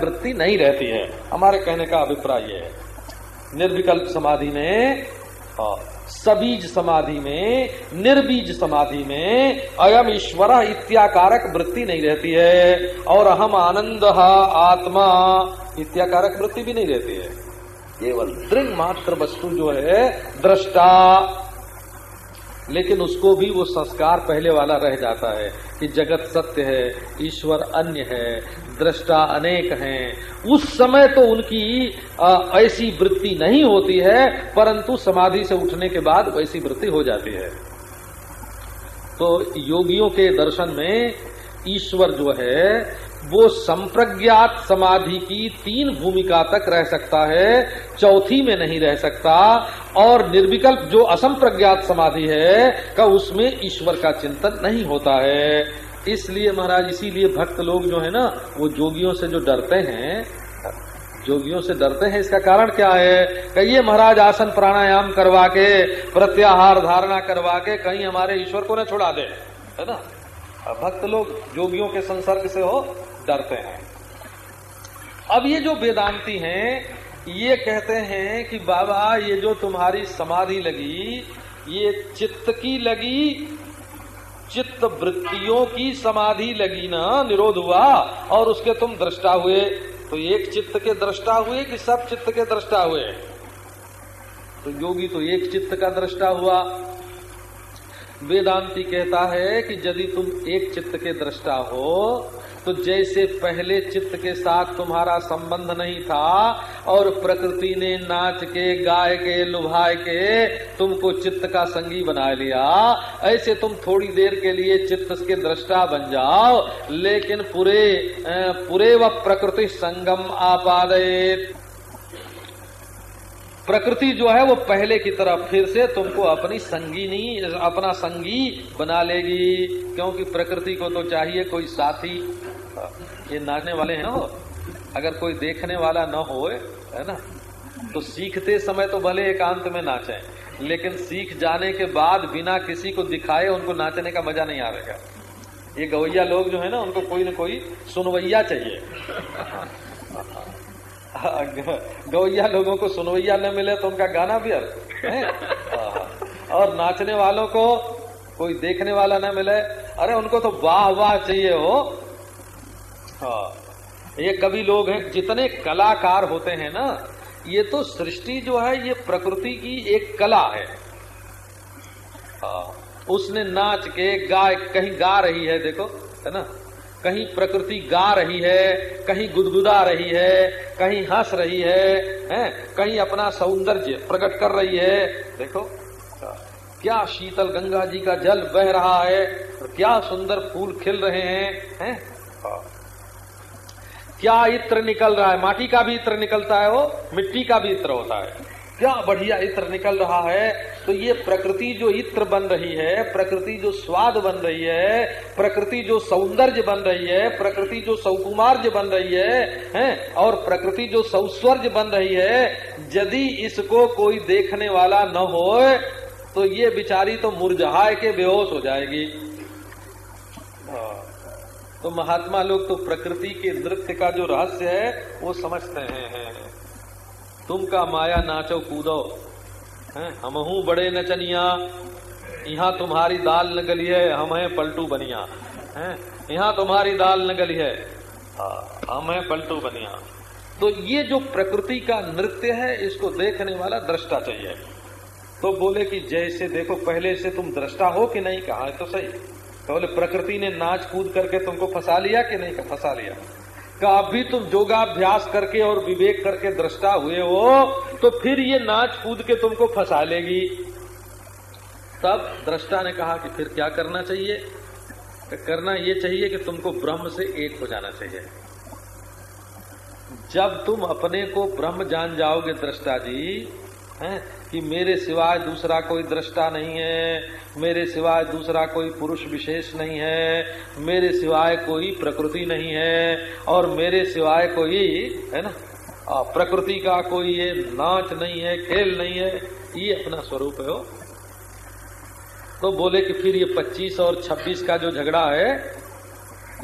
वृत्ति नहीं रहती है। हमारे कहने का अभिप्राय यह है। निर्विकल्प समाधि में हाँ, सबीज समाधि में निर्बीज समाधि में अयम ईश्वर इत्याकारक वृत्ति नहीं रहती है और अहम आनंद आत्मा इत्याकारक वृत्ति भी नहीं रहती है। केवल दृढ़ मात्र वस्तु जो है दृष्टा लेकिन उसको भी वो संस्कार पहले वाला रह जाता है कि जगत सत्य है, ईश्वर अन्य है, दृष्टा अनेक हैं। उस समय तो उनकी ऐसी वृत्ति नहीं होती है, परंतु समाधि से उठने के बाद वैसी वृत्ति हो जाती है। तो योगियों के दर्शन में ईश्वर जो है वो संप्रज्ञात समाधि की तीन भूमिका तक रह सकता है, चौथी में नहीं रह सकता, और निर्विकल्प जो असंप्रज्ञात समाधि है, का उसमें ईश्वर का चिंतन नहीं होता है। इसलिए महाराज, इसीलिए भक्त लोग जो है ना, वो जोगियों से जो डरते हैं, जोगियों से डरते हैं, इसका कारण क्या है? कहिए महाराज, आसन प्राणायाम करवा के प्रत्याहार धारणा करवा के कहीं हमारे ईश्वर को न छुड़ा दे, है ना? भक्त लोग जोगियों के संसर्ग से हो डरते हैं। अब ये जो वेदांती हैं, ये कहते हैं कि बाबा, ये जो तुम्हारी समाधि लगी, ये चित्त की लगी, चित्त वृत्तियों की समाधि लगी ना, निरोध हुआ, और उसके तुम दृष्टा हुए। तो एक चित्त के दृष्टा हुए कि सब चित्त के दृष्टा हुए? तो योगी तो एक चित्त का दृष्टा हुआ। वेदांति कहता है कि यदि तुम एक चित्त के दृष्टा हो तो जैसे पहले चित्त के साथ तुम्हारा संबंध नहीं था और प्रकृति ने नाच के, गाय के लुभाए के तुमको चित्त का संगी बना लिया, ऐसे तुम थोड़ी देर के लिए चित्त के दृष्टा बन जाओ, लेकिन पूरे पूरे व प्रकृति संगम आपादित प्रकृति जो है वो पहले की तरह फिर से तुमको अपनी संगीनी, अपना संगी बना लेगी। क्योंकि प्रकृति को तो चाहिए कोई साथी। ये नाचने वाले हैं ना अगर कोई देखने वाला न हो है ना? तो सीखते समय तो भले एकांत में नाचे, लेकिन सीख जाने के बाद बिना किसी को दिखाए उनको नाचने का मज़ा नहीं आएगा ये गवैया लोग जो है ना, उनको कोई न कोई सुनवैया चाहिए। गवैया लोगों को सुनवैया न मिले तो उनका गाना भी है। और नाचने वालों को कोई देखने वाला न मिले। अरे उनको तो वाह वाह चाहिए हो। हाँ। ये कवि लोग हैं जितने कलाकार होते हैं ना ये तो सृष्टि जो है ये प्रकृति की एक कला है। हाँ। उसने नाच के गाय कहीं गा रही है देखो है ना? कहीं प्रकृति गा रही है, कहीं गुदगुदा रही है, कहीं हंस रही है, हैं? कहीं अपना सौंदर्य प्रकट कर रही है। देखो, क्या शीतल गंगा जी का जल बह रहा है, क्या सुंदर फूल खिल रहे हैं हैं? क्या इत्र निकल रहा है? माटी का भी इत्र निकलता है वो, मिट्टी का भी इत्र होता है। क्या बढ़िया इत्र निकल रहा है? तो ये प्रकृति जो इत्र बन रही है, प्रकृति जो स्वाद बन रही है, प्रकृति जो सौंदर्य बन रही है, प्रकृति जो सौकुमार्य बन रही है, हैं? और प्रकृति जो सौस्वर्ज बन रही है, यदि इसको कोई देखने वाला न हो तो ये बिचारी तो मुरझाए के बेहोश हो जाएगी। तो महात्मा लोग तो प्रकृति के नृत्य का जो रहस्य है, वो समझते हैं। तुम का माया नाचो कूदो। हम हूँ बड़े नचनिया। यहाँ तुम्हारी दाल न गली है हम है पलटू बनिया। है? यहाँ तुम्हारी दाल न गली है। हाँ, हम है पलटू बनिया। तो ये जो प्रकृति का नृत्य है इसको देखने वाला दृष्टा चाहिए। तो बोले कि जैसे देखो पहले से तुम दृष्टा हो कि नहीं कहा तो सही। तो बोले प्रकृति ने नाच कूद करके तुमको फंसा लिया कि नहीं फंसा लिया। का अभी तुम योगाभ्यास करके और विवेक करके दृष्टा हुए हो तो फिर ये नाच कूद के तुमको फंसा लेगी। तब दृष्टा ने कहा कि फिर क्या करना चाहिए? तो करना ये चाहिए कि तुमको ब्रह्म से एक हो जाना चाहिए। जब तुम अपने को ब्रह्म जान जाओगे दृष्टा जी, हैं कि मेरे सिवाय दूसरा कोई दृष्टा नहीं है, मेरे सिवाय दूसरा कोई पुरुष विशेष नहीं है, मेरे सिवाय कोई प्रकृति नहीं है, और मेरे सिवाय कोई, है ना? प्रकृति का कोई ये नाच नहीं है, खेल नहीं है, ये अपना स्वरूप है वो। तो बोले कि फिर ये 25 और 26 का जो झगड़ा है,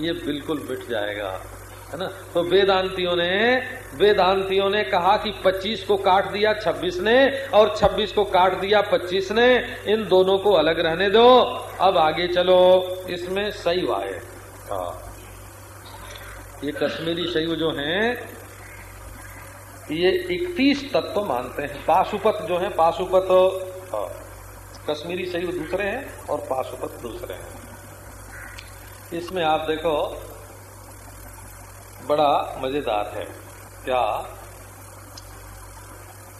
ये बिल्कुल मिट जाएगा। है ना? तो वेदांतियों ने वेदांतियों ने कहा कि 25 को काट दिया 26 ने और 26 को काट दिया 25 ने। इन दोनों को अलग रहने दो। अब आगे चलो। इसमें शैव आए हाँ। ये कश्मीरी शैव जो हैं ये 31 तत्व मानते हैं। पाशुपत जो है पाशुपत हाँ, कश्मीरी शैव दूसरे हैं और पाशुपत दूसरे हैं। इसमें आप देखो बड़ा मज़ेदार है। क्या?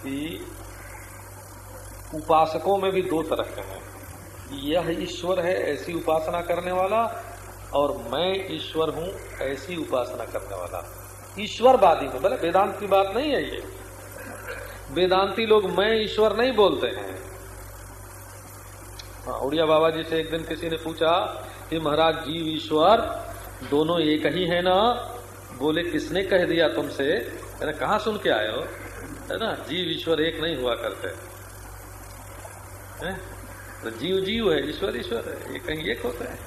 कि उपासकों में भी दो तरह के हैं। यह ईश्वर है ऐसी उपासना करने वाला और मैं ईश्वर हूँ ऐसी उपासना करने वाला। ईश्वरवादी में बोले वेदांत की बात नहीं है ये। वेदांती लोग मैं ईश्वर नहीं बोलते हैं। हाँ, उड़िया बाबा जी से एक दिन किसी ने पूछा कि महाराज जीव ईश्वर दोनों एक ही है ना? बोले किसने कह दिया तुमसे? मैंने कहा सुन के आए हो? है ना? जीव ईश्वर एक नहीं हुआ करते। है? तो जीव जीव है ईश्वर ईश्वर है ये कहीं एक होते हैं।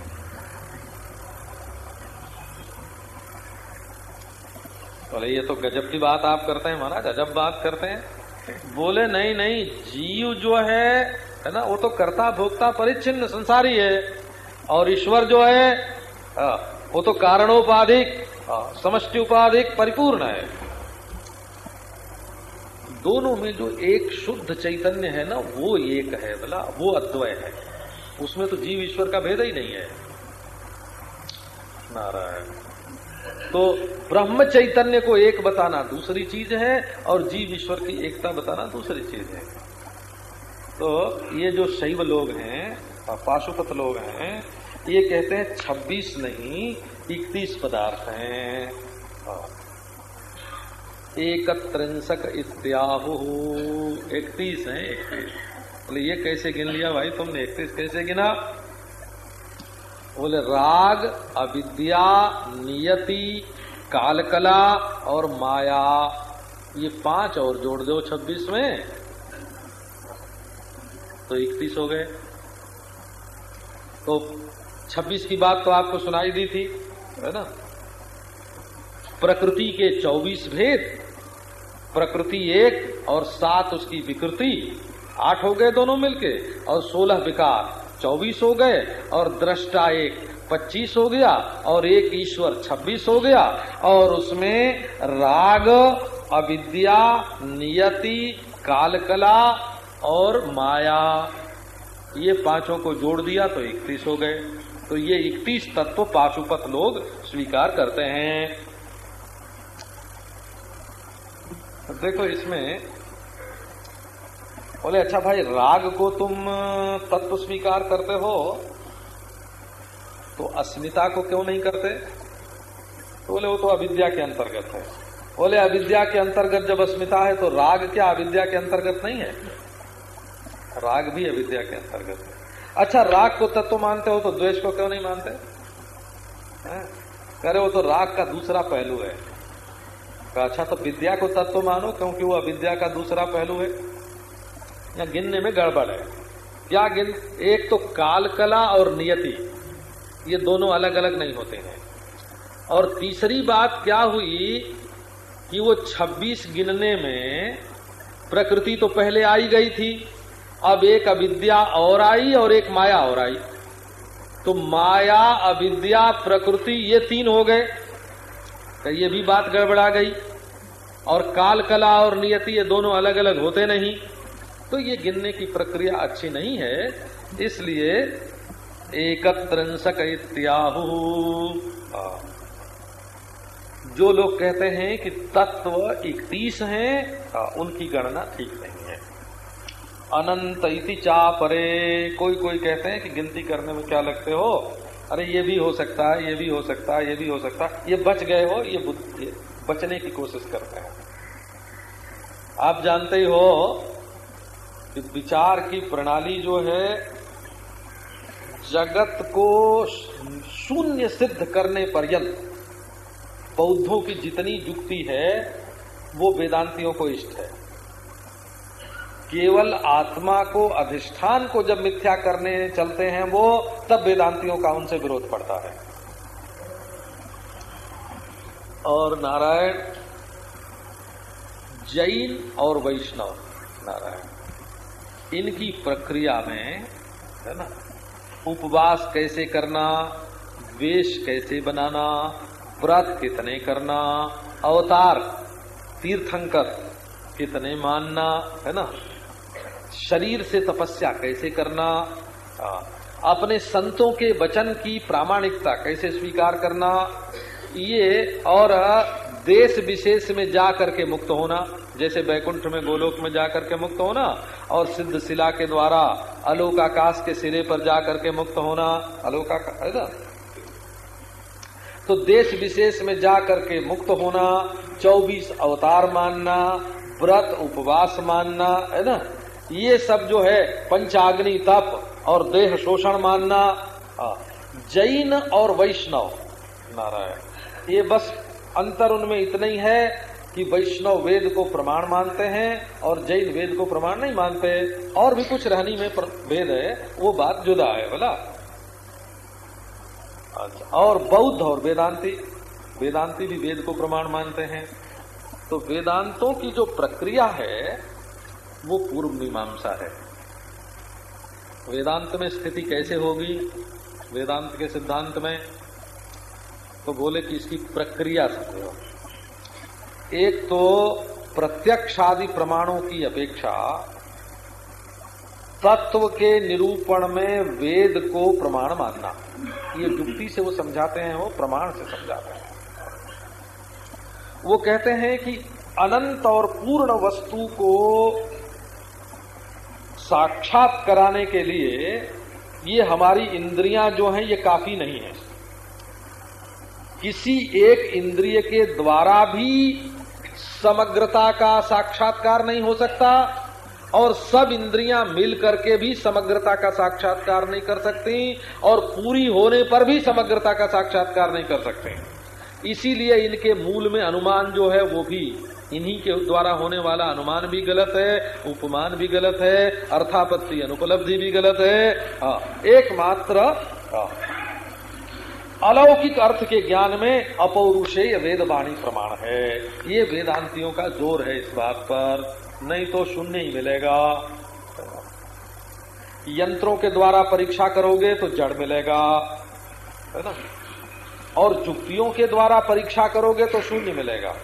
बोले ये तो गजब की बात आप करते हैं महाराज अजब बात करते हैं। बोले नहीं नहीं जीव जो है है ना वो तो कर्ता भोक्ता परिच्छिन्न संसारी है और ईश्वर जो है वो तो कारणोपाधिक हाँ, समष्टि उपाधिक परिपूर्ण है। दोनों में जो एक शुद्ध चैतन्य है ना, वो एक है बोला वो अद्वय है। उसमें तो जीव ईश्वर का भेद ही नहीं है। नारायण। तो ब्रह्म चैतन्य को एक बताना दूसरी चीज़ है, और जीव ईश्वर की एकता बताना दूसरी चीज़ है। तो ये जो शैव लोग हैं, पाशुपत लोग हैं, ये कहते हैं छब्बीस नहीं इकतीस पदार्थ हैं। एक त्रिंसक इत्याहु। इकतीस है, इकतीस। बोले, ये कैसे गिन लिया भाई तुमने? इकतीस कैसे गिना? बोले, राग, अविद्या, नियति, कालकला और माया। ये पाँच और जोड़ दो छब्बीस में। तो इकतीस हो गए। तो छब्बीस की बात तो आपको सुनाई दी थी। है ना? प्रकृति के 24 भेद, प्रकृति एक और सात उसकी विकृति, आठ हो गए दोनों मिलके, और सोलह विकार, चौबीस हो गए, और दृष्टा एक पच्चीस हो गया, और एक ईश्वर छब्बीस हो गया, और उसमें राग, अविद्या, नियति, कालकला और माया, ये पाँचों को जोड़ दिया तो इकतीस हो गए। तो ये इकतीस तत्व पाशुपत लोग स्वीकार करते हैं। देखो इसमें, बोले अच्छा भाई, राग को तुम तत्व स्वीकार करते हो तो अस्मिता को क्यों नहीं करते? तो बोले, वो तो अविद्या के अंतर्गत है। बोले, अविद्या के अंतर्गत जब अस्मिता है तो राग क्या अविद्या के अंतर्गत नहीं है? राग भी अविद्या के अंतर्गत है। अच्छा राग को तत्व मानते हो तो द्वेष को क्यों नहीं मानते? करे वो तो राग का दूसरा पहलू है। अच्छा तो विद्या को तत्व मानो क्योंकि वो अविद्या का दूसरा पहलू है। या गिनने में गड़बड़ है। क्या गिन, एक तो काल कला और नियति, ये दोनों अलग अलग नहीं होते हैं। और तीसरी बात क्या हुई कि वो 26 गिनने में प्रकृति तो पहले आई गई थी। अब एक अविद्या और आई और एक माया और आई। तो माया, अविद्या, प्रकृति ये तीन हो गए। तो ये भी बात गड़बड़ा गई। और काल कला और नियति ये दोनों अलग अलग होते नहीं। तो ये गिनने की प्रक्रिया अच्छी नहीं है। इसलिए एकत्रिंसक इत्याहु। जो लोग कहते हैं कि तत्व इकतीस हैं, उनकी गणना ठीक नहीं। अनंत इति चा परे कोई कोई कहते हैं कि गिनती करने में क्या लगते हो? अरे ये भी हो सकता है ये भी हो सकता है ये भी हो सकता है। ये बच गए हो ये, ये बचने की कोशिश करते हैं। आप जानते ही हो कि विचार की प्रणाली जो है जगत को शून्य सिद्ध करने पर्यंत बौद्धों की जितनी युक्ति है वो वेदांतियों को इष्ट है। केवल आत्मा को, अधिष्ठान को जब मिथ्या करने चलते हैं, वो तब वेदांतियों का उनसे विरोध पड़ता है। और नारायण, जैन और वैष्णव नारायण, इनकी प्रक्रिया में, है ना, उपवास कैसे करना वेश कैसे बनाना, व्रत कितने करना, अवतार, तीर्थंकर कितने मानना, है ना शरीर से तपस्या कैसे करना अपने संतों के वचन की प्रामाणिकता कैसे स्वीकार करना, ये और देश विशेष में जा करके मुक्त होना, जैसे बैकुंठ में गोलोक में जा करके मुक्त होना, और सिद्ध शिला के द्वारा अलोक आकाश के सिरे पर जा करके मुक्त होना अलोक है ना? तो देश विशेष में जा करके मुक्त होना 24 अवतार मानना, व्रत उपवास मानना, है ना? ये सब जो है पंचाग्नि, तप और देह शोषण मानना जैन और वैष्णव। नारायण, ये बस अंतर उनमें इतना ही है कि वैष्णव वेद को प्रमाण मानते हैं और जैन वेद को प्रमाण नहीं मानते। और भी कुछ रहनी में वेद है, वो बात जुदा है, बोला। अच्छा और बौद्ध और वेदांती वेदांती भी वेद को प्रमाण मानते हैं। तो वेदांतों की जो प्रक्रिया है वो पूर्व मीमांसा है। वेदांत में स्थिति कैसे होगी? वेदांत के सिद्धांत में तो बोले कि इसकी प्रक्रिया समझो। एक तो प्रत्यक्ष आदि प्रमाणों की अपेक्षा तत्व के निरूपण में वेद को प्रमाण मानना। ये युक्ति से वो समझाते हैं, वो प्रमाण से समझाते हैं। वो कहते हैं कि अनंत और पूर्ण वस्तु को साक्षात कराने के लिए ये हमारी इंद्रियाँ जो हैं, ये काफ़ी नहीं है। किसी एक इंद्रिय के द्वारा भी समग्रता का साक्षात्कार नहीं हो सकता और सब इंद्रियाँ मिल करके भी समग्रता का साक्षात्कार नहीं कर सकती और पूरी होने पर भी समग्रता का साक्षात्कार नहीं कर सकते। इसीलिए इनके मूल में अनुमान जो है, वो भी इन्हीं के द्वारा होने वाला अनुमान भी गलत है उपमान भी गलत है अर्थापत्ति अनुपलब्धि भी गलत है। हाँ, एकमात्र हाँ, अलौकिक अर्थ के ज्ञान में अपौरुषेय वेदवाणी प्रमाण है। ये वेदांतियों का ज़ोर है इस बात पर। नहीं तो शून्य ही मिलेगा। यंत्रों के द्वारा परीक्षा करोगे तो जड़ मिलेगा। है ना? और जुक्तियों के द्वारा परीक्षा करोगे तो शून्य मिलेगा।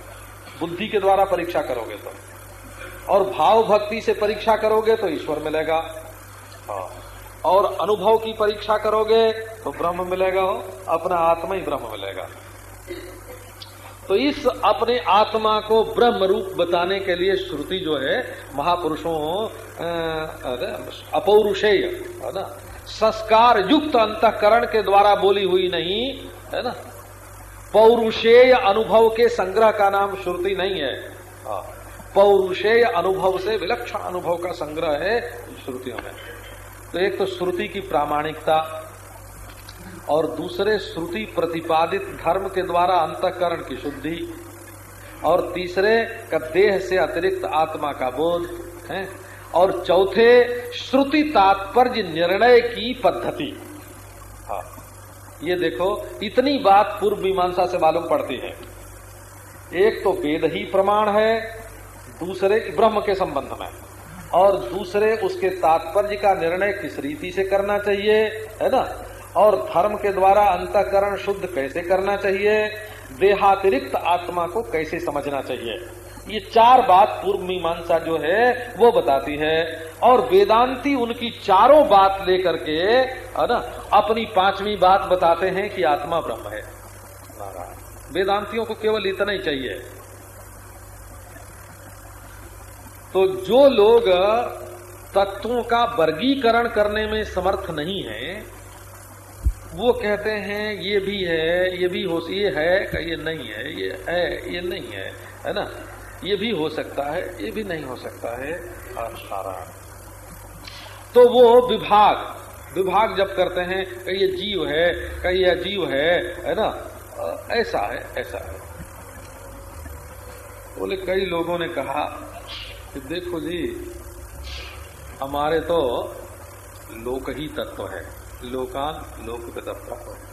बुद्धि के द्वारा परीक्षा करोगे तो। और भाव भक्ति से परीक्षा करोगे तो ईश्वर मिलेगा। हाँ। और अनुभव की परीक्षा करोगे तो ब्रह्म मिलेगा हो अपना आत्मा ही ब्रह्म मिलेगा। तो इस अपने आत्मा को ब्रह्म रूप बताने के लिए श्रुति जो है, महापुरुषों अपौरुषेय, है ना? संस्कार युक्त अंतकरण के द्वारा बोली हुई नहीं, है ना? पौरुषेय अनुभव के संग्रह का नाम श्रुति नहीं है। हाँ। पौरुषेय अनुभव से विलक्षण अनुभव का संग्रह है श्रुतियों में। तो एक तो श्रुति की प्रामाणिकता और दूसरे श्रुति प्रतिपादित धर्म के द्वारा अंतकरण की शुद्धि और तीसरे का देह से अतिरिक्त आत्मा का बोध, है। और चौथे, श्रुति तात्पर्य निर्णय की पद्धति। ये देखो, इतनी बात पूर्व मीमांसा से मालूम पड़ती है। एक तो वेद ही प्रमाण है, दूसरे ब्रह्म के संबंध में। और दूसरे उसके तात्पर्य का निर्णय किस रीति से करना चाहिए, है ना? और धर्म के द्वारा अंतकरण शुद्ध कैसे करना चाहिए, देहातिरिक्त आत्मा को कैसे समझना चाहिए? ये चार बात पूर्व मीमांसा जो है, वो बताती है। और वेदांती उनकी चारों बात लेकर के, है ना, अपनी पांचवी बात बताते हैं कि आत्मा ब्रह्म है। वेदांतियों को केवल इतना ही चाहिए। तो जो लोग तत्वों का वर्गीकरण करने में समर्थ नहीं है, वो कहते हैं, ये भी है, ये भी हो, ये है, ये नहीं है, ये है, ये नहीं है है ना? ये भी हो सकता है, ये भी नहीं हो सकता है। सारा तो वो विभाग विभाग जब करते हैं, कहीं ये जीव है, कहीं ये जीव है है ना? ऐसा है ऐसा है। बोले, कई लोगों ने कहा कि देखो जी, हमारे तो लोक ही तत्व है। लोकान, लोक तत्व है।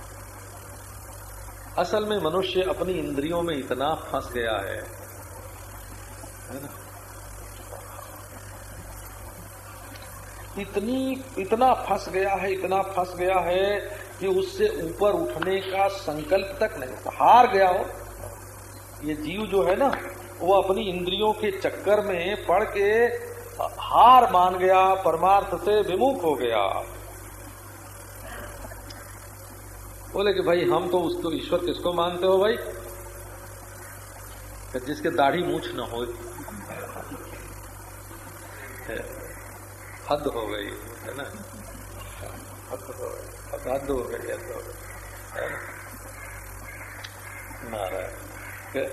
असल में मनुष्य अपनी इंद्रियों में इतना फंस गया है है ना? इतनी, इतना फंस गया है, इतना फंस गया है कि उससे ऊपर उठने का संकल्प तक नहीं, हार गया हो ये जीव जो है ना, वो अपनी इंद्रियों के चक्कर में पड़ के हार मान गया, परमार्थ से विमुख हो गया। बोले कि भाई, हम तो उसको, ईश्वर किसको मानते हो भाई? जिसके दाढ़ी मूछ न हो। हद हो गई, है ना? हद हो गई, हद हो गई, हद हो गई नारायण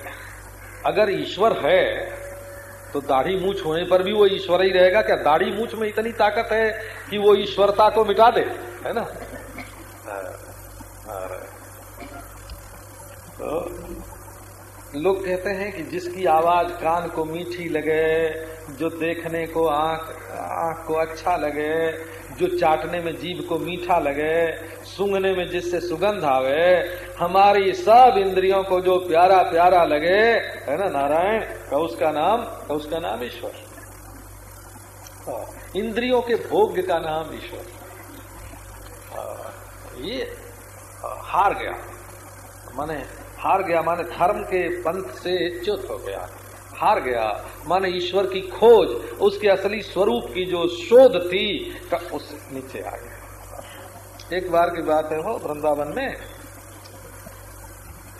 अगर ईश्वर है तो दाढ़ी मूछ होने पर भी वो ईश्वर ही रहेगा क्या? दाढ़ी मूछ में इतनी ताकत है कि वो ईश्वरता को मिटा दे, है ना? तो लोग कहते हैं कि जिसकी आवाज़ कान को मीठी लगे जो देखने को आँख आँख को अच्छा लगे जो चाटने में जीभ को मीठा लगे सूंघने में जिससे सुगंध आवे हमारी सब इंद्रियों को जो प्यारा प्यारा लगे है ना नारायण? का उसका नाम का उसका नाम ईश्वर। हाँ, इंद्रियों के भोग्य का नाम ईश्वर। हाँ, ये हाँ, हार गया। माने हार गया माने धर्म के पंथ से च्युत हो गया। हार गया। माने ईश्वर की खोज, उसके असली स्वरूप की जो शोध थी, का उस नीचे आ गया। एक बार की बात है वो, वृंदावन में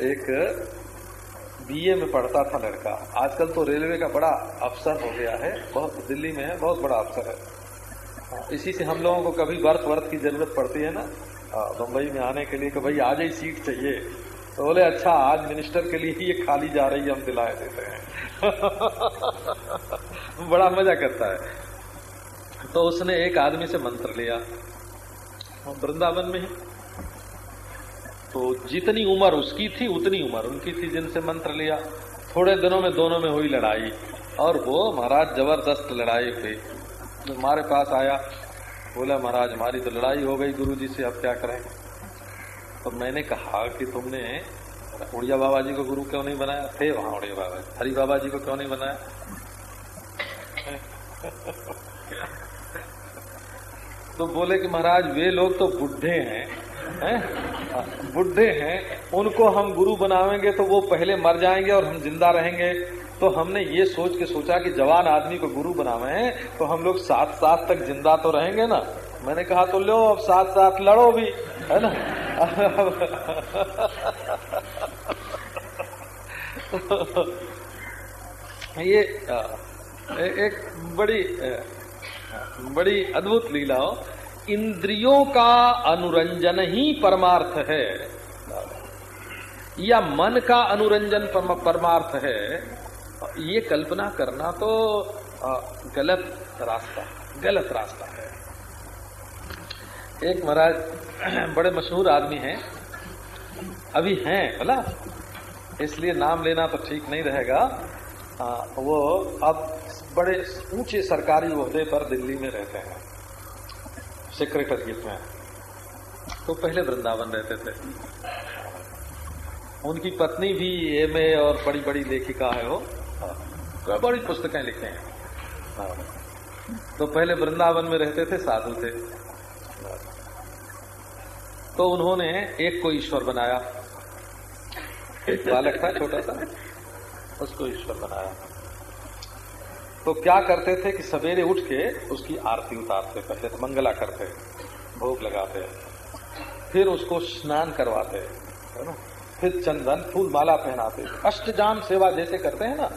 एक बीए में पढ़ता था लड़का। आजकल तो रेलवे का बड़ा अफसर हो गया है, बहुत दिल्ली में है, बहुत बड़ा अफसर है। इसी से हम लोगों को कभी वर्त वर्थ की ज़रूरत पड़ती है ना? बम्बई में आने के लिए कि भाई आज ही सीट चाहिए। तो बोले अच्छा आज मिनिस्टर के लिए ही ये खाली जा रही है, हम दिलाए देते हैं। बड़ा मज़ा करता है। तो उसने एक आदमी से मंत्र लिया। वृंदावन में ही। तो जितनी उम्र उसकी थी, उतनी उम्र उनकी थी जिनसे मंत्र लिया। थोड़े दिनों में दोनों में हुई लड़ाई, और वो महाराज ज़बरदस्त लड़ाई हुई। तो पास आया, बोला, महाराज, हमारी तो लड़ाई हो गई गुरु जी से, अब क्या करें? तो मैंने कहा कि तुमने उड़िया बाबा जी को गुरु क्यों नहीं बनाया? थे वहाँ उड़िया बाबा जी। हरि बाबा जी को क्यों नहीं बनाया? तो बोले कि महाराज, वे लोग तो बुढ़े हैं हैं? बुढ़े हैं, उनको हम गुरु बनावेंगे तो वो पहले मर जाएँगे और हम ज़िंदा रहेंगे। तो हमने ये सोच के सोचा कि जवान आदमी को गुरु बनावे तो हम लोग सात सात तक ज़िंदा तो रहेंगे ना? मैंने कहा तो लो, अब साथ साथ लड़ो भी, है ना? ये एक बड़ी बड़ी अद्भुत लीला हो। इंद्रियों का अनुरंजन ही परमार्थ है। या मन का अनुरंजन परमार्थ है, ये कल्पना करना तो गलत रास्ता गलत रास्ता है। एक महाराज बड़े मशहूर आदमी हैं। अभी हैं बोला इसलिए नाम लेना तो ठीक नहीं रहेगा। आ, वो अब बड़े ऊँचे सरकारी ओहदे पर दिल्ली में रहते हैं। सेक्रेटरिएट में तो पहले वृंदावन रहते थे। उनकी पत्नी भी एमए और बड़ी बड़ी लेखिका है वो। तो बड़ी पुस्तकें लिखे हैं तो पहले वृंदावन में रहते थे साधु थे। तो उन्होंने एक को ईश्वर बनाया। एक बालक था, छोटा सा उसको ईश्वर बनाया। तो क्या करते थे कि सवेरे उठ के उसकी आरती उतारते पहले तो मंगला करते भोग लगाते फिर उसको स्नान करवाते है ना? फिर चंदन फूल माला पहनाते अष्टजाम सेवा जैसे करते हैं ना,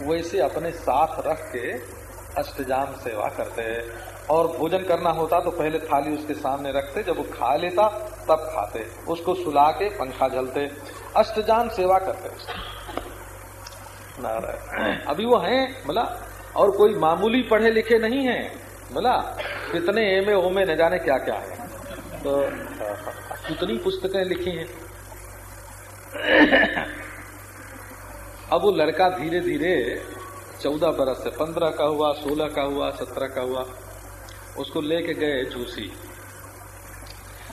वैसे अपने साथ रख के अष्टजाम सेवा करते और भोजन करना होता तो पहले थाली उसके सामने रखते जब वो खा लेता तब खाते। उसको सुला के पंखा झलते। अष्टजान सेवा करते अभी वो हैं बोला और कोई मामूली पढ़े लिखे नहीं है बोला कितने एम ओमे न जाने क्या क्या है। तो कितनी पुस्तकें लिखी हैं। अब वो लड़का धीरे धीरे चौदह बरस से पंद्रह का हुआ सोलह का हुआ सत्रह का हुआ। उसको लेके गए झूसी।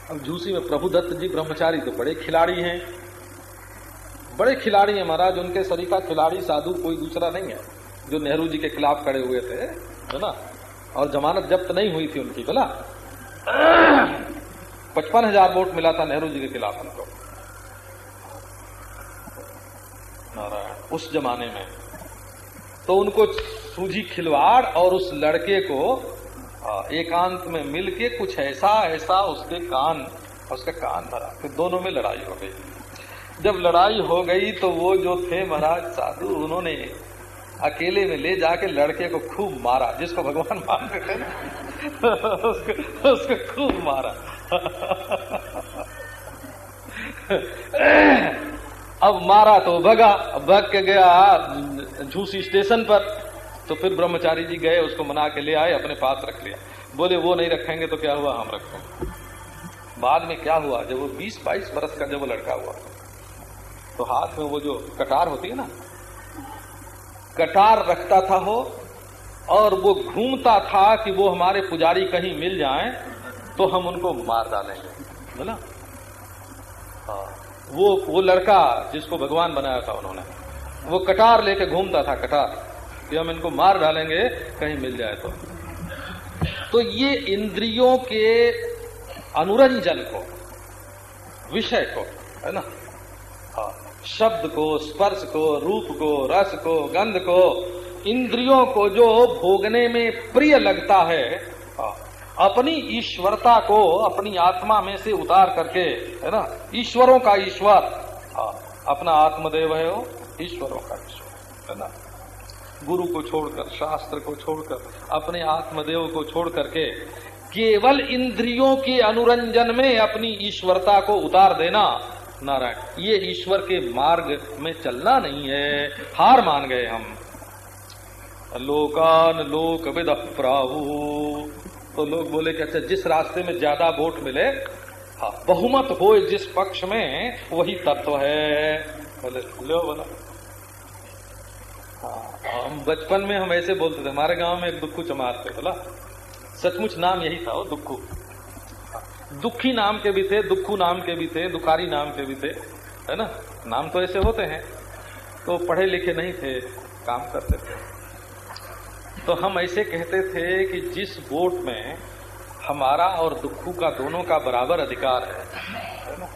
अब झूसी में प्रभुदत्त जी ब्रह्मचारी तो बड़े खिलाड़ी हैं। बड़े खिलाड़ी हैं महाराज, उनके सरीका खिलाड़ी, साधु कोई दूसरा नहीं है, जो नेहरू जी के खिलाफ खड़े हुए थे, है ना? और जमानत जब्त नहीं हुई थी उनकी, बोला? पचपन हज़ार वोट मिला था नेहरू जी के खिलाफ उनको उस जमाने में। तो उनको सूझी खिलवाड़ और उस लड़के को एकांत में मिलके कुछ ऐसा ऐसा उसके कान उसका कान भरा। फिर दोनों में लड़ाई हो गई। जब लड़ाई हो गई तो वो जो थे महाराज साधु उन्होंने अकेले में ले जाके लड़के को खूब मारा जिसको भगवान मानते थे उसको, उसको खूब मारा। अब मारा तो भगा भग के गया झूसी स्टेशन पर। तो फिर ब्रह्मचारी जी गए, उसको मना के ले आए, अपने पास रख लिया। बोले, वो नहीं रखेंगे तो क्या हुआ, हम रखेंगे बाद में क्या हुआ, जब वो 20-22 बरस का जब वो लड़का हुआ तो हाथ में वो जो कटार होती है ना, कटार रखता था हो और वो घूमता था कि वो हमारे पुजारी कहीं मिल जाए तो हम उनको मार डालेंगे। बोला? हाँ। वो वो लड़का जिसको भगवान बनाया था उन्होंने, वो कटार लेके घूमता था, कटार। कि हम इनको मार डालेंगे कहीं मिल जाए तो। तो ये इंद्रियों के अनुरंजन को विषय को है ना? हाँ शब्द को स्पर्श को रूप को रस को गंध को इंद्रियों को जो भोगने में प्रिय लगता है हाँ, अपनी ईश्वरता को अपनी आत्मा में से उतार करके है ना? ईश्वरों का ईश्वर हाँ, अपना आत्मदेव है वो ईश्वरों का ईश्वर है ना? गुरु को छोड़कर, शास्त्र को छोड़कर, अपने आत्मदेव को छोड़ करके केवल इंद्रियों के अनुरंजन में अपनी ईश्वरता को उतार देना, नारायण, ये ईश्वर के मार्ग में चलना नहीं है, हार मान गए हम। लोकान लोक विद प्राहु तो लोग बोले कि अच्छा जिस रास्ते में ज़्यादा वोट मिले हाँ बहुमत हो जिस पक्ष में, वही तत्व है। बोले, लो हाँ हम बचपन में हम ऐसे बोलते थे, हमारे गाँव में एक दुखू चमार थे बोला सचमुच नाम यही था, वो दुखू दुखी नाम के भी थे दुखू नाम के भी थे, दुखारी नाम के भी थे, है ना? नाम तो ऐसे होते हैं। तो पढ़े लिखे नहीं थे, काम करते थे। तो हम ऐसे कहते थे कि जिस वोट में हमारा और दुखू का दोनों का बराबर अधिकार है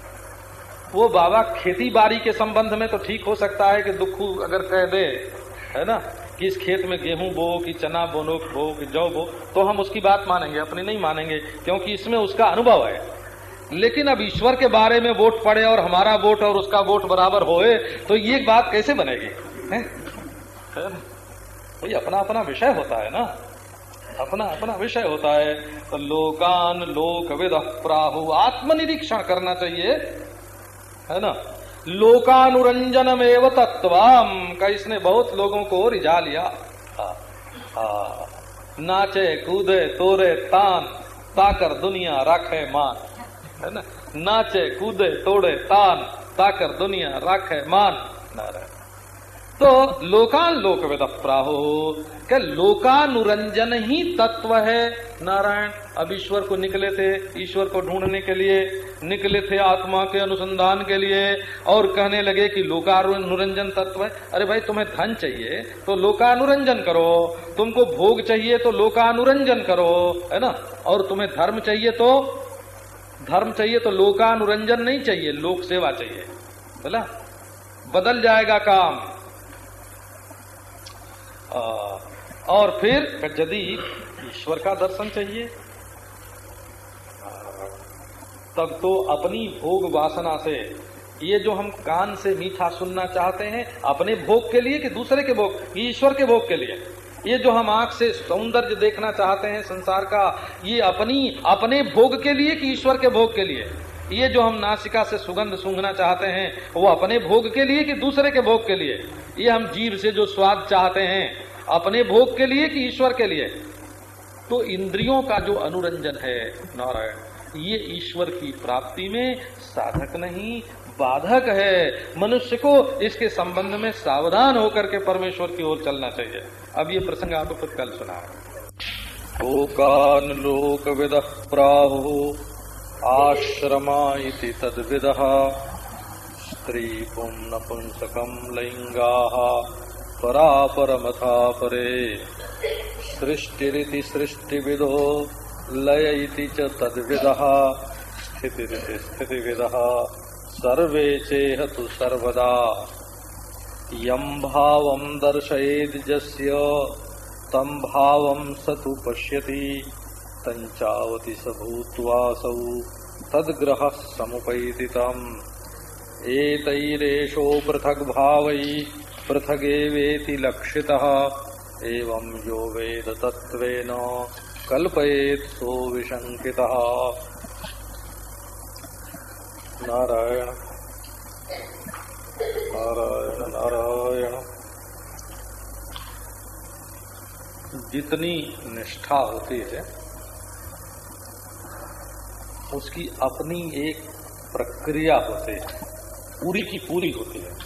वो बाबा खेती बाड़ी के संबंध में तो ठीक हो सकता है कि दुखू अगर कह दे है ना? कि इस खेत में गेहूँ बो, कि चना बोनो बो, कि जौ बो तो हम उसकी बात मानेंगे, अपनी नहीं मानेंगे, क्योंकि इसमें उसका अनुभव है। लेकिन अब ईश्वर के बारे में वोट पड़े और हमारा वोट और उसका वोट बराबर होए तो ये बात कैसे बनेगी? है? भाई अपना अपना विषय होता है ना? अपना अपना विषय होता है। तो लोकान लोक विद प्राहु आत्मनिरीक्षण करना चाहिए। है ना? लोकानुरंजन में तत्वाम का इसने बहुत लोगों को रिझा लिया। आ, आ, नाचे कूदे तोरे तान ताकर दुनिया रखे मान। है ना? नाचे कूदे तोड़े तान ताकर दुनिया रखे मान। नारायण तो लोकान लोक वेद प्राहो क्या लोकानुरंजन ही तत्व है? नारायण, अब ईश्वर को निकले थे, ईश्वर को ढूँढने के लिए, निकले थे आत्मा के अनुसंधान के लिए, और कहने लगे कि लोकानुरंजन तत्व है। अरे भाई, तुम्हें धन चाहिए तो लोकानुरंजन करो। तुमको भोग चाहिए तो लोकानुरंजन करो, है ना? और तुम्हें धर्म चाहिए तो धर्म चाहिए तो लोकानुरंजन नहीं चाहिए, लोक सेवा चाहिए। बोला? बदल जाएगा काम। और फिर यदि ईश्वर का दर्शन चाहिए तब तो अपनी भोग वासना से, ये जो हम कान से मीठा सुनना चाहते हैं, अपने भोग के लिए कि दूसरे के भोग, ईश्वर के भोग के लिए? ये जो हम आँख से सौंदर्य देखना चाहते हैं संसार का, ये अपनी, अपने भोग के लिए कि ईश्वर के भोग के लिए? ये जो हम नासिका से सुगंध सूंघना चाहते हैं, वो अपने भोग के लिए कि दूसरे के भोग के लिए? ये हम जीव से जो स्वाद चाहते हैं, अपने भोग के लिए कि ईश्वर के लिए? तो इंद्रियों का जो अनुरंजन है, नारायण, ये ईश्वर की प्राप्ति में साधक नहीं, बाधक है। मनुष्य को इसके संबंध में सावधान होकर के परमेश्वर की ओर चलना चाहिए। अब ये प्रसंग आपको खुद कल सुना। है लोकान लोक विद प्राहु आश्रमा तद विद स्त्री पुं नपुंसकं लिङ्गाः परापरमथा परे सृष्टिरिति सृष्टिविदो लय इति च तद्विदः। स्थितिरिति स्थितिविदः। सर्वे चेहतु सर्वदा। यम् भावम् दर्शयेद्यस्य तम् भावम् स तु पश्यति। तञ्चावति स भूत्वासौ तद्ग्रहः समुपैदितम् एतैरेषो पृथग्भावैः पृथगेवेति लक्षितः। एवं यो वेद तत्त्वेन कल्पयेत् सो विशङ्कितः। नारायण। नारायण नारायण। जितनी निष्ठा होती है उसकी अपनी एक प्रक्रिया होती है। पूरी की पूरी होती है।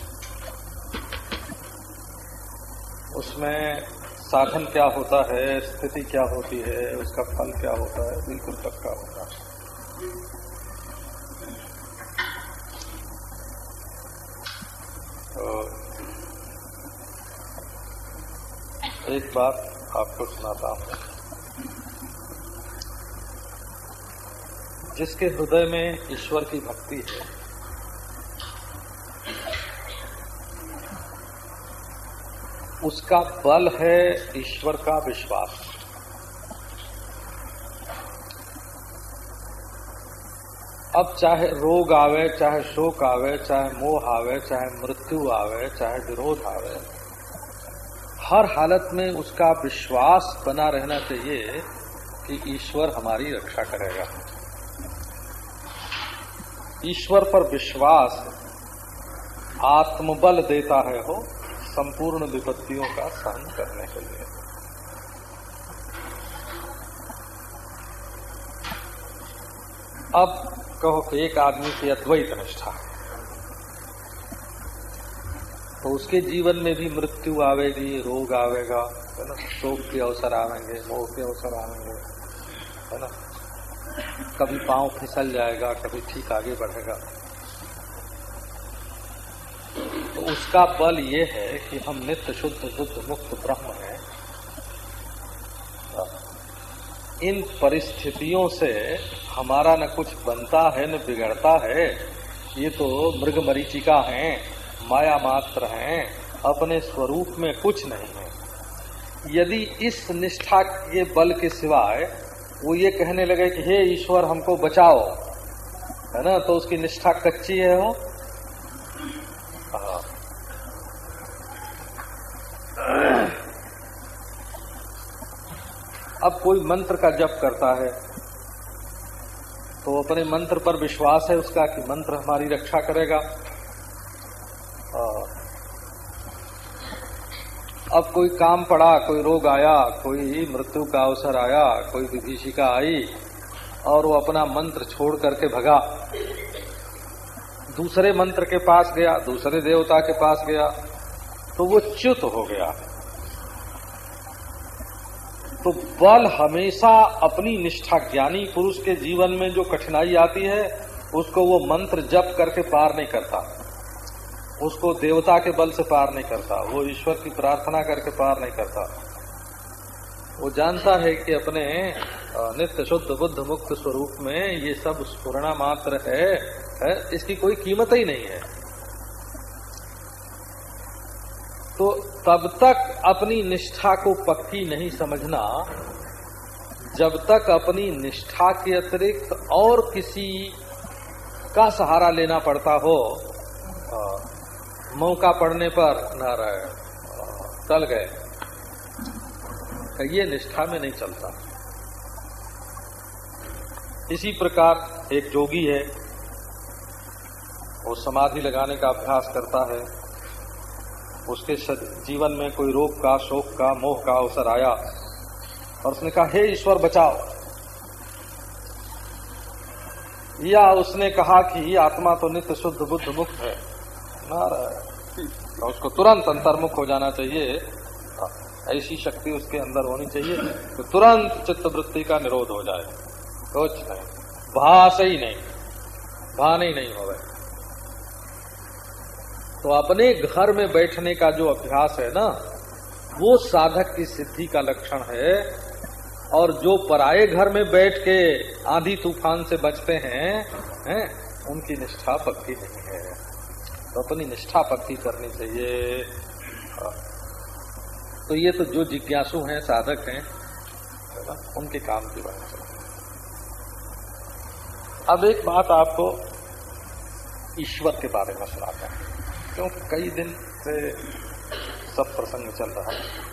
उसमें साधन क्या होता है, स्थिति क्या होती है, उसका फल क्या होता है, बिल्कुल पक्का होता है। तो एक बात आपको सुनाता हूँ। जिसके हृदय में ईश्वर की भक्ति है। उसका बल है ईश्वर का विश्वास। अब चाहे रोग आवे, चाहे शोक आवे, चाहे मोह आवे, चाहे मृत्यु आवे, चाहे विरोध आवे, हर हालत में उसका विश्वास बना रहना चाहिए कि ईश्वर हमारी रक्षा करेगा। ईश्वर पर विश्वास आत्मबल देता है हो संपूर्ण विपत्तियों का सहन करने के लिए। अब कहो कि एक आदमी की अद्वैत निष्ठा है तो उसके जीवन में भी मृत्यु आवेगी, रोग आवेगा, है ना? शोक के अवसर आवेंगे, मोह के अवसर आवेंगे, है ना? कभी पाँव फिसल जाएगा, कभी ठीक आगे बढ़ेगा। तो उसका बल ये है कि हम नित्य शुद्ध बुद्ध मुक्त ब्रह्म हैं। इन परिस्थितियों से हमारा न कुछ बनता है, न बिगड़ता है। ये तो मृग मरीचिका है, माया मात्र हैं, अपने स्वरूप में कुछ नहीं है। यदि इस निष्ठा के बल के सिवाय वो ये कहने लगे कि हे ईश्वर, हमको बचाओ। है ना? तो उसकी निष्ठा कच्ची है वो। हाँ। अब कोई मंत्र का जप करता है तो अपने मंत्र पर विश्वास है उसका कि मंत्र हमारी रक्षा करेगा। अब कोई काम पड़ा, कोई रोग आया, कोई मृत्यु का अवसर आया, कोई विभीषिका आई, और वो अपना मंत्र छोड़ करके भगा। दूसरे मंत्र के पास गया, दूसरे देवता के पास गया तो वो च्युत हो गया। तो बल हमेशा अपनी निष्ठा ज्ञानी पुरुष के जीवन में जो कठिनाई आती है, उसको वो मंत्र जप करके पार नहीं करता। उसको देवता के बल से पार नहीं करता वो ईश्वर की प्रार्थना करके पार नहीं करता। वो जानता है कि अपने नित्य शुद्ध बुद्ध मुक्त स्वरूप में ये सब स्फुरणा मात्र है, है इसकी कोई कीमत ही नहीं है। तो तब तक अपनी निष्ठा को पक्की नहीं समझना जब तक अपनी निष्ठा के अतिरिक्त और किसी का सहारा लेना पड़ता हो मौका पड़ने पर नारायण चल गए। ये निष्ठा में नहीं चलता। इसी प्रकार एक जोगी है, वो समाधि लगाने का अभ्यास करता है। उसके जीवन में कोई रोग का, शोक का, मोह का अवसर आया और उसने कहा, हे ईश्वर, बचाओ। या उसने कहा कि आत्मा तो नित्य शुद्ध, बुद्ध मुक्त है। नारायण उसको तुरंत अंतर्मुख हो जाना चाहिए। ऐसी शक्ति उसके अंदर होनी चाहिए कि तुरंत चित्त वृत्ति का निरोध हो जाए। कुछ नहीं। भाष ही नहीं। भान ही नहीं हो गए तो अपने घर में बैठने का जो अभ्यास है ना, वो साधक की सिद्धि का लक्षण है। और जो पराये घर में बैठ के आंधी तूफ़ान से बचते हैं हैं, उनकी निष्ठा पक्की नहीं है। तो अपनी निष्ठा पक्की करनी चाहिए। तो ये तो जो जिज्ञासु हैं, साधक हैं उनके काम की बात है। अब एक बात आपको ईश्वर के बारे में सुनाते हैं। क्योंकि कई दिन से सब प्रसंग चल रहा है।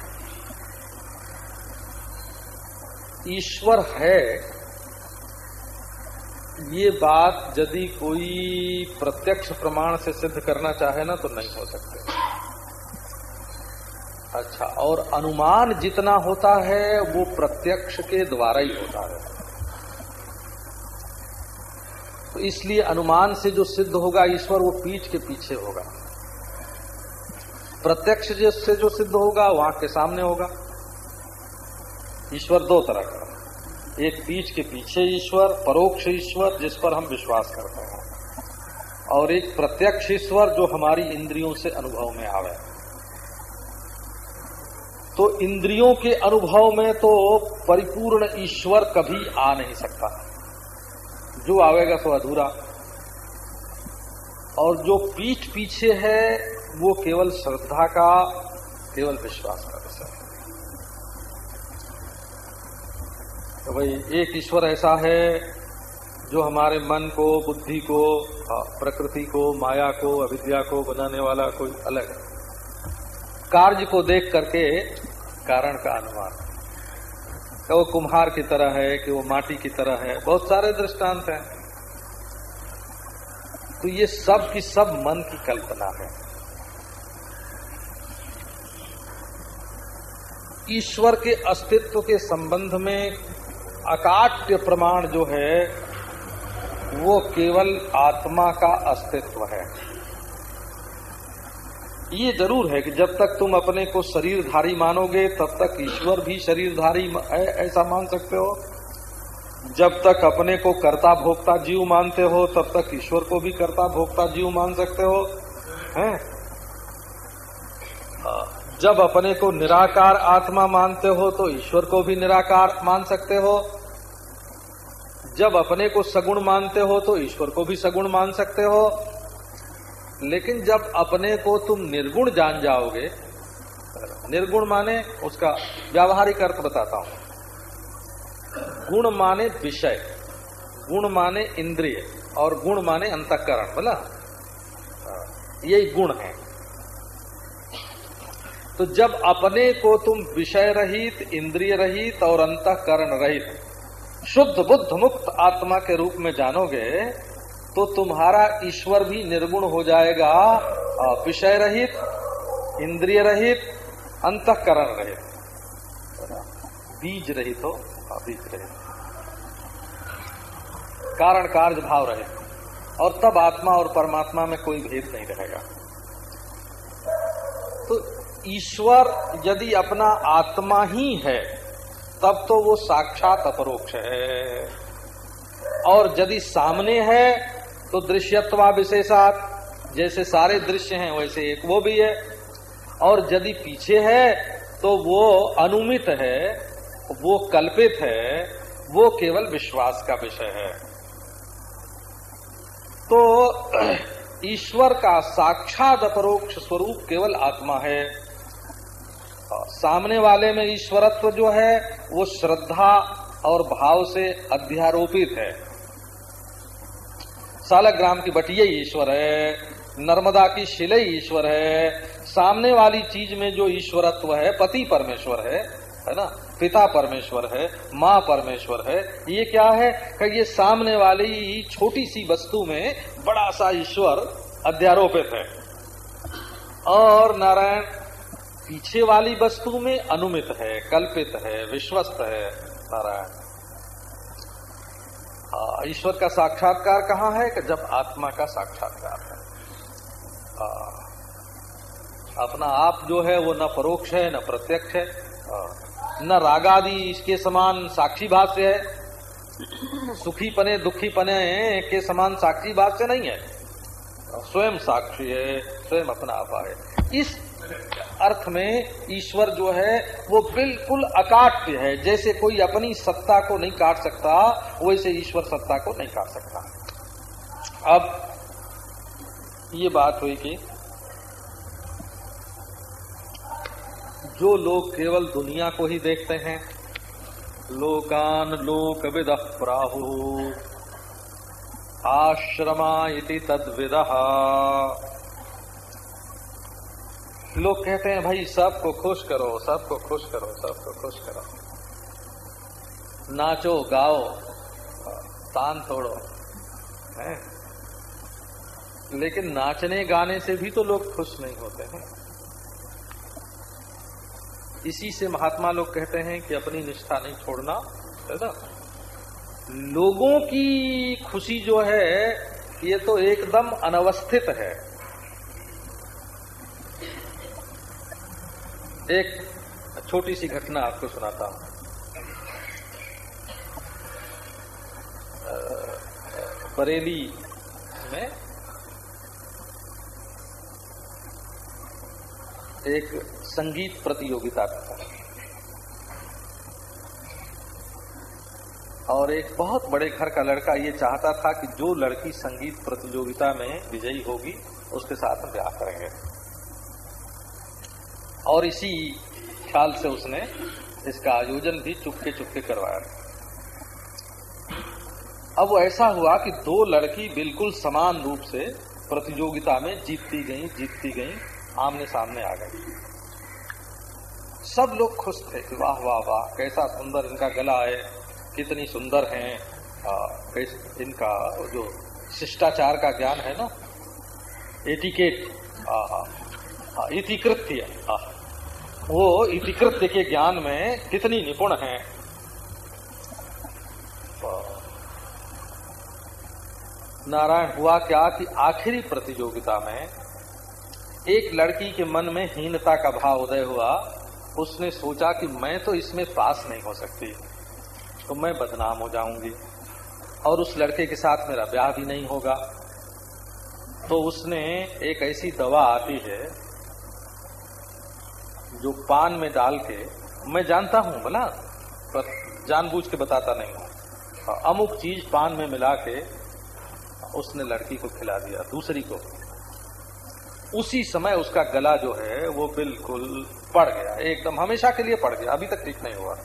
ईश्वर है ये बात यदि कोई प्रत्यक्ष प्रमाण से सिद्ध करना चाहे ना तो नहीं हो सकते। अच्छा और अनुमान जितना होता है, वो प्रत्यक्ष के द्वारा ही होता है। तो इसलिए अनुमान से जो सिद्ध होगा, ईश्वर वो पीठ के पीछे होगा। प्रत्यक्ष से जो सिद्ध होगा, वहाँ के सामने होगा। ईश्वर दो तरह का। एक पीठ के पीछे ईश्वर, परोक्ष ईश्वर, जिस पर हम विश्वास करते हैं। और एक प्रत्यक्ष ईश्वर जो हमारी इंद्रियों से अनुभव में आवे। तो इंद्रियों के अनुभव में तो परिपूर्ण ईश्वर कभी आ नहीं सकता। जो आवेगा तो अधूरा। और जो पीठ पीछे है, वो केवल श्रद्धा का, केवल विश्वास का। तो भाई, एक ईश्वर ऐसा है जो हमारे मन को, बुद्धि को प्रकृति को, माया को, अविद्या को बनाने वाला कोई अलग है। कार्य को देख करके कारण का अनुमान। कि वो कुम्हार की तरह है कि वो माटी की तरह है। बहुत सारे दृष्टांत हैं। तो ये सब की सब मन की कल्पना है। ईश्वर के अस्तित्व के संबंध में अकाट्य प्रमाण जो है, वो केवल आत्मा का अस्तित्व है। ये ज़रूर है कि जब तक तुम अपने को शरीरधारी मानोगे, तब तक ईश्वर भी शरीरधारी ऐसा मान सकते हो। जब तक अपने को कर्ता भोक्ता जीव मानते हो, तब तक ईश्वर को भी कर्ता भोक्ता जीव मान सकते हो। हैं? जब अपने को निराकार आत्मा मानते हो तो ईश्वर को भी निराकार मान सकते हो। जब अपने को सगुण मानते हो तो ईश्वर को भी सगुण मान सकते हो। लेकिन जब अपने को तुम निर्गुण जान जाओगे, निर्गुण माने उसका व्यावहारिक अर्थ बताता हूँ। गुण माने विषय, गुण माने इंद्रिय और गुण माने अंतकरण, बोला? यही गुण है। तो जब अपने को तुम विषय रहित, इंद्रिय रहित और अंतकरण रहित शुद्ध बुद्ध मुक्त आत्मा के रूप में जानोगे तो तुम्हारा ईश्वर भी निर्गुण हो जाएगा विषय रहित, इंद्रिय रहित, अंतकरण रहित। बीज रहित हो बीज रहित। कारण कार्य भाव रहे और तब आत्मा और परमात्मा में कोई भेद नहीं रहेगा। तो ईश्वर यदि अपना आत्मा ही है तब तो वो साक्षात अपरोक्ष है। और यदि सामने है तो दृश्यत्वा विशेषात जैसे सारे दृश्य हैं, वैसे एक वो भी है। और यदि पीछे है तो वो अनुमित है, वो कल्पित है, वो केवल विश्वास का विषय है। तो ईश्वर का साक्षात अपरोक्ष स्वरूप केवल आत्मा है। सामने वाले में ईश्वरत्व जो है, वो श्रद्धा और भाव से अध्यारोपित है। सालग्राम की बटिया ईश्वर है, नर्मदा की शिले ईश्वर है, सामने वाली चीज़ में जो ईश्वरत्व है, पति परमेश्वर है है ना? पिता परमेश्वर है, माँ परमेश्वर है, ये क्या है? कि ये सामने वाली छोटी सी वस्तु में बड़ा सा ईश्वर अध्यारोपित है। और नारायण पीछे वाली वस्तु में अनुमित है कल्पित है विश्वस्त है नारायण। ईश्वर का साक्षात्कार कहाँ है? कि जब आत्मा का साक्षात्कार है। आ, अपना आप जो है वो न परोक्ष है न प्रत्यक्ष है। न रागादि इसके समान साक्षी भाष्य है। सुखी पने दुखी पने के समान साक्षी भाष्य नहीं है। स्वयं साक्षी है स्वयं अपना आपा है इस अर्थ में ईश्वर जो है, वो बिल्कुल अकाट्य है। जैसे कोई अपनी सत्ता को नहीं काट सकता, वैसे ईश्वर सत्ता को नहीं काट सकता। अब ये बात हुई कि जो लोग केवल दुनिया को ही देखते हैं, लोकान लोक विद प्राहु आश्रमा इति तद्विद। लोग कहते हैं, भाई, सबको खुश करो, सबको खुश करो, सबको खुश करो। नाचो, गाओ, तान तोड़ो, है? लेकिन नाचने, गाने से भी तो लोग खुश नहीं होते हैं। इसी से महात्मा लोग कहते हैं कि अपनी निष्ठा नहीं छोड़ना, है ना? लोगों की खुशी जो है, ये तो एकदम अनवस्थित है। एक छोटी सी घटना आपको सुनाता हूँ। बरेली में एक संगीत प्रतियोगिता था। और एक बहुत बड़े घर का लड़का ये चाहता था कि जो लड़की संगीत प्रतियोगिता में विजयी होगी, उसके साथ हम ब्याह करेंगे। और इसी ख्याल से उसने इसका आयोजन भी चुपके चुपके करवाया। अब ऐसा हुआ कि दो लड़की बिल्कुल समान रूप से प्रतियोगिता में जीतती गई जीतती गई, आमने सामने आ गई। सब लोग खुश थे कि वाह वाह वाह, कैसा सुंदर इनका गला है, कितनी सुंदर है इनका जो शिष्टाचार का ज्ञान है ना, एटिकेट इतिकृत्य वो इतिकृत्य के ज्ञान में कितनी निपुण है। नारायण, हुआ क्या कि आखिरी प्रतियोगिता में एक लड़की के मन में हीनता का भाव उदय हुआ। उसने सोचा कि मैं तो इसमें पास नहीं हो सकती तो मैं बदनाम हो जाऊँगी और उस लड़के के साथ मेरा ब्याह भी नहीं होगा। तो उसने एक ऐसी दवा आती है जो पान में डाल के, मैं जानता हूँ बोला पर जानबूझ के बताता नहीं हूँ। अमुक चीज़ पान में मिला के उसने लड़की को खिला दिया, दूसरी को। उसी समय उसका गला जो है, वो बिल्कुल पड़ गया, एकदम हमेशा के लिए पड़ गया, अभी तक ठीक नहीं हुआ।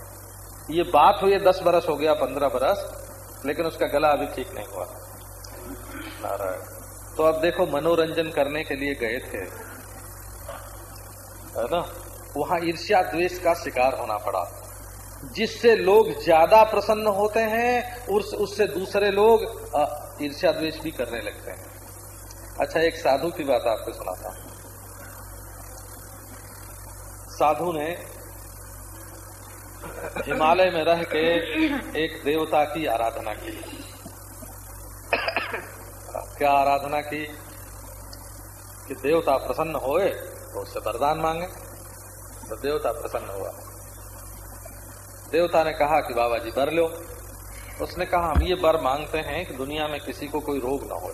ये बात हुई दस बरस हो गया, पंद्रह बरस, लेकिन उसका गला अभी ठीक नहीं हुआ। नारायण तो अब देखो, मनोरंजन करने के लिए गए थे। है ना? वहाँ ईर्ष्या द्वेष का शिकार होना पड़ा। जिससे लोग ज़्यादा प्रसन्न होते हैं उस, उससे दूसरे लोग ईर्ष्या द्वेष भी करने लगते हैं। अच्छा एक साधु की बात आपको सुनाता हूँ। साधु ने हिमालय में रह के एक देवता की आराधना की। क्या आराधना की? कि देवता प्रसन्न होए तो उससे वरदान मांगे। तो देवता प्रसन्न हुआ। देवता ने कहा कि बाबा जी, बर लो। उसने कहा, हम ये बर मांगते हैं कि दुनिया में किसी को कोई रोग ना हो।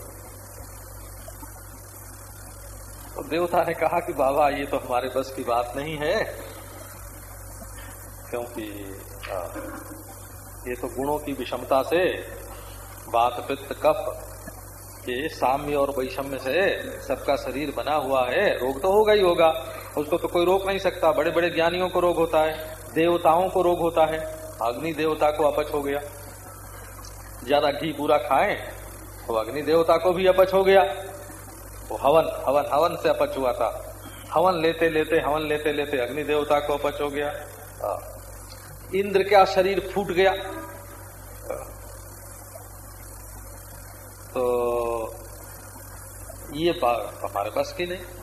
तो देवता ने कहा कि बाबा, ये तो हमारे बस की बात नहीं है, क्योंकि ये तो गुणों की विषमता से, बात पित्त कप के साम्य और वैषम्य से सबका शरीर बना हुआ है। रोग तो होगा ही होगा। उसको तो कोई रोक नहीं सकता। बड़े बड़े ज्ञानियों को रोग होता है, देवताओं को रोग होता है। अग्नि देवता को अपच हो गया। ज़्यादा घी पूरा खाएँ तो अग्नि देवता को भी अपच हो गया। वो हवन हवन हवन से अपच हुआ था। हवन लेते लेते, हवन लेते लेते अग्नि देवता को अपच हो गया। इंद्र का शरीर फूट गया। तो ये हमारे पास की नहीं।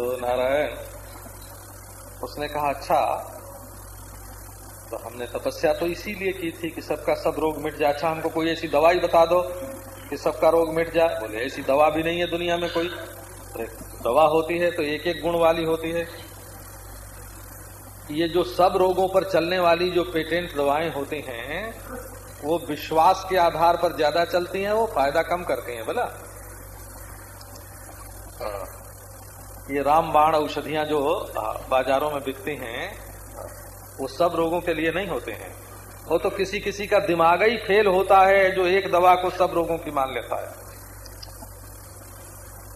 तो नारायण, उसने कहा अच्छा तो हमने तपस्या तो इसीलिए की थी कि सबका सब रोग मिट जाए। अच्छा हमको कोई ऐसी दवाई बता दो कि सबका रोग मिट जाए? बोले, ऐसी दवा भी नहीं है दुनिया में कोई। तो दवा होती है तो एक एक गुण वाली होती है। ये जो सब रोगों पर चलने वाली जो पेटेंट दवाएँ होती हैं, वो विश्वास के आधार पर ज़्यादा चलती हैं, वो फ़ायदा कम करती हैं, बोला? हाँ। ये रामबाण औषधियाँ जो बाजारों में बिकती हैं, वो सब रोगों के लिए नहीं होते हैं। वो तो किसी किसी का दिमाग ही फेल होता है, जो एक दवा को सब रोगों की मान लेता है।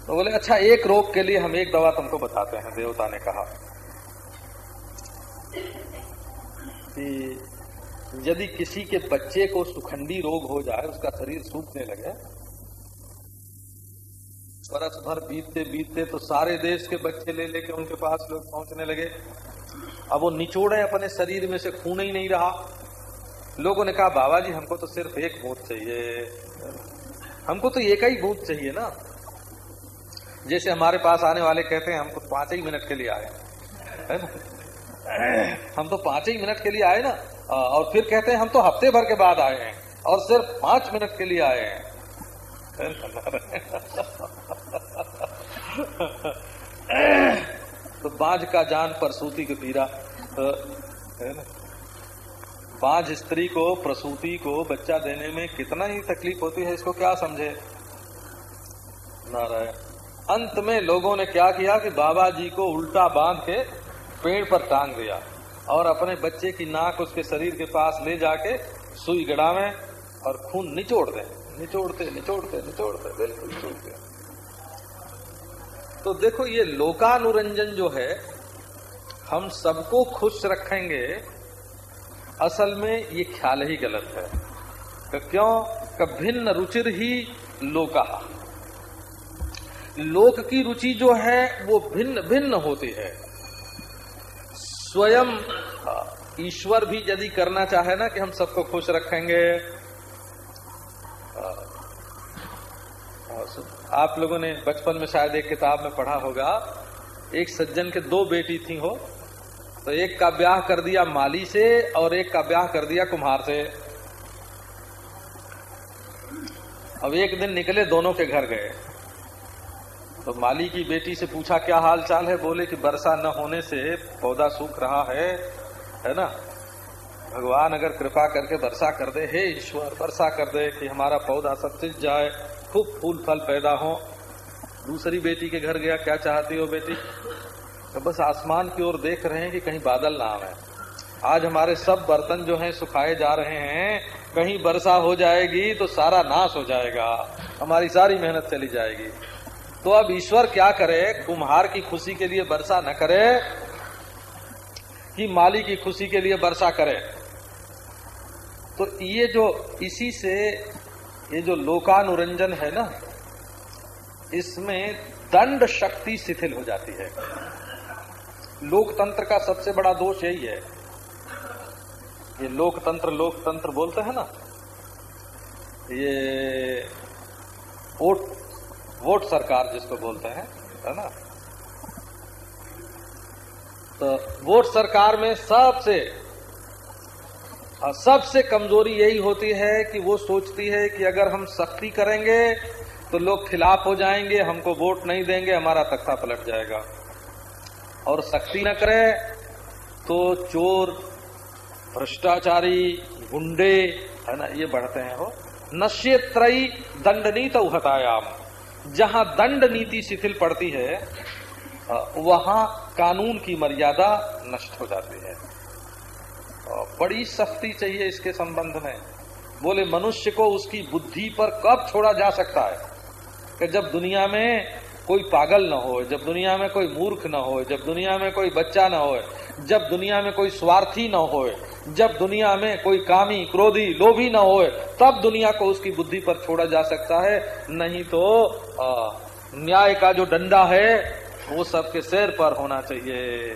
तो बोले अच्छा एक रोग के लिए हम एक दवा तुमको बताते हैं, देवता ने कहा। कि यदि किसी के बच्चे को सुखंडी रोग हो जाए, उसका शरीर सूखने लगे बरस भर बीतते बीतते तो सारे देश के बच्चे ले लेके उनके पास लोग पहुँचने लगे। अब वो निचोड़े अपने शरीर में से खून ही नहीं रहा। लोगों ने कहा, बाबा जी, हमको तो सिर्फ़ एक भूत चाहिए। हमको तो एक ही भूत चाहिए ना। जैसे हमारे पास आने वाले कहते हैं हमको पाँच ही मिनट के लिए आए। है ना? हम तो पाँच ही मिनट के लिए आए ना। और फिर कहते हैं, हम तो हफ़्ते भर के बाद आए हैं और सिर्फ़ पाँच मिनट के लिए आए हैं। तो बांझ का जान प्रसूति की पीरा तो, बांझ स्त्री को प्रसूति को बच्चा देने में कितना ही तकलीफ़ होती है इसको क्या समझे? नारायण अंत में लोगों ने क्या किया कि बाबा जी को उल्टा बाँध के पेड़ पर टांग दिया और अपने बच्चे की नाक उसके शरीर के पास ले जाके सुई गड़ा में और खून निचोड़ दे। निचोड़ते निचोड़ते निचोड़ते, बिल्कुल छूट गया। तो देखो, ये लोकानुरंजन जो है, हम सबको खुश रखेंगे, असल में ये ख्याल ही गलत है क्यों? भिन्न रुचिर ही लोका। लोक की रुचि जो है, वो भिन्न भिन्न होती है। स्वयं ईश्वर भी यदि करना चाहे ना कि हम सबको खुश रखेंगे आप लोगों ने बचपन में शायद एक किताब में पढ़ा होगा, एक सज्जन के दो बेटी थी हो तो एक का ब्याह कर दिया माली से और एक का ब्याह कर दिया कुम्हार से। अब एक दिन निकले, दोनों के घर गए। तो माली की बेटी से पूछा, क्या हाल चाल है? बोले कि वर्षा न होने से पौधा सूख रहा है। है ना? भगवान अगर कृपा करके वर्षा कर दे, हे ईश्वर वर्षा कर दे कि हमारा पौधा सब सिंच जाए। खूब फूल फल पैदा हो। दूसरी बेटी के घर गया, क्या चाहती हो बेटी? तो बस आसमान की ओर देख रहे हैं कि कहीं बादल ना आवे। आज हमारे सब बर्तन जो हैं सुखाए जा रहे हैं। कहीं वर्षा हो जाएगी तो सारा नाश हो जाएगा। हमारी सारी मेहनत चली जाएगी। तो अब ईश्वर क्या करे? कुम्हार की खुशी के लिए वर्षा न करे, कि माली की खुशी के लिए वर्षा करे। तो ये जो इसी से ये जो लोकानुरंजन है ना, इसमें दंड शक्ति शिथिल हो जाती है। लोकतंत्र का सबसे बड़ा दोष यही है। ये लोकतंत्र लोकतंत्र बोलते हैं ना, ये वोट वोट सरकार जिसको बोलते हैं, है ना? तो वोट सरकार में सबसे सबसे कमज़ोरी यही होती है कि वो सोचती है कि अगर हम सख्ती करेंगे तो लोग खिलाफ हो जाएँगे, हमको वोट नहीं देंगे, हमारा तख्ता पलट जाएगा। और सख्ती न करे तो चोर, भ्रष्टाचारी, गुंडे, है ना, ये बढ़ते हैं हो नश्य त्रयी दंडनीत उहतायाम। जहाँ दंड नीति शिथिल पड़ती है, वहाँ कानून की मर्यादा नष्ट हो जाती है। बड़ी सख्ती चाहिए इसके संबंध में। बोले, मनुष्य को उसकी बुद्धि पर कब छोड़ा जा सकता है? कि जब दुनिया में कोई पागल न हो, जब दुनिया में कोई मूर्ख न हो, जब दुनिया में कोई बच्चा न हो, जब दुनिया में कोई स्वार्थी न हो, जब दुनिया में कोई कामी, क्रोधी, लोभी न हो, तब दुनिया को उसकी बुद्धि पर छोड़ा जा सकता है। नहीं तो न्याय का जो डंडा है, वो सबके सिर पर होना चाहिए।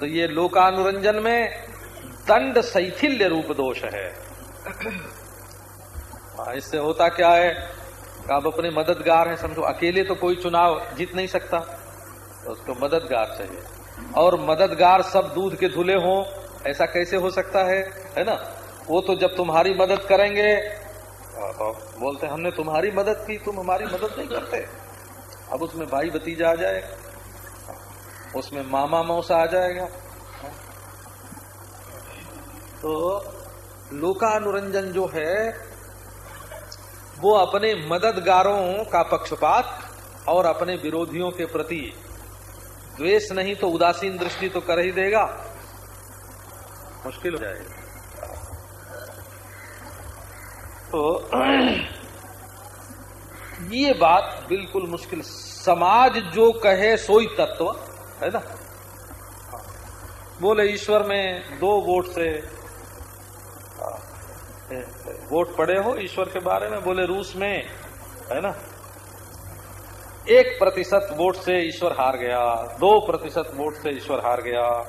तो ये लोकानुरंजन में दंड शैथिल्य रूप दोष है। इससे होता क्या है आप अपने मददगार हैं, समझो, अकेले तो कोई चुनाव जीत नहीं सकता तो उसको मददगार चाहिए। और मददगार सब दूध के धुले हों, ऐसा कैसे हो सकता है? है ना? वो तो जब तुम्हारी मदद करेंगे बोलते हमने तुम्हारी मदद की, तुम हमारी मदद नहीं करते। अब उसमें भाई भतीजा आ जाए। उसमें मामा मौसा आ जाएगा। तो लोकानुरंजन जो है, वो अपने मददगारों का पक्षपात और अपने विरोधियों के प्रति द्वेष नहीं तो उदासीन दृष्टि तो कर ही देगा। मुश्किल हो जाएगा। तो ये बात बिल्कुल मुश्किल। समाज जो कहे सोई तत्व है ना? बोले, ईश्वर में दो वोट से वोट पड़े हो ईश्वर के बारे में? बोले, रूस में, है ना? एक प्रतिशत वोट से ईश्वर हार गया, दो प्रतिशत वोट से ईश्वर हार गया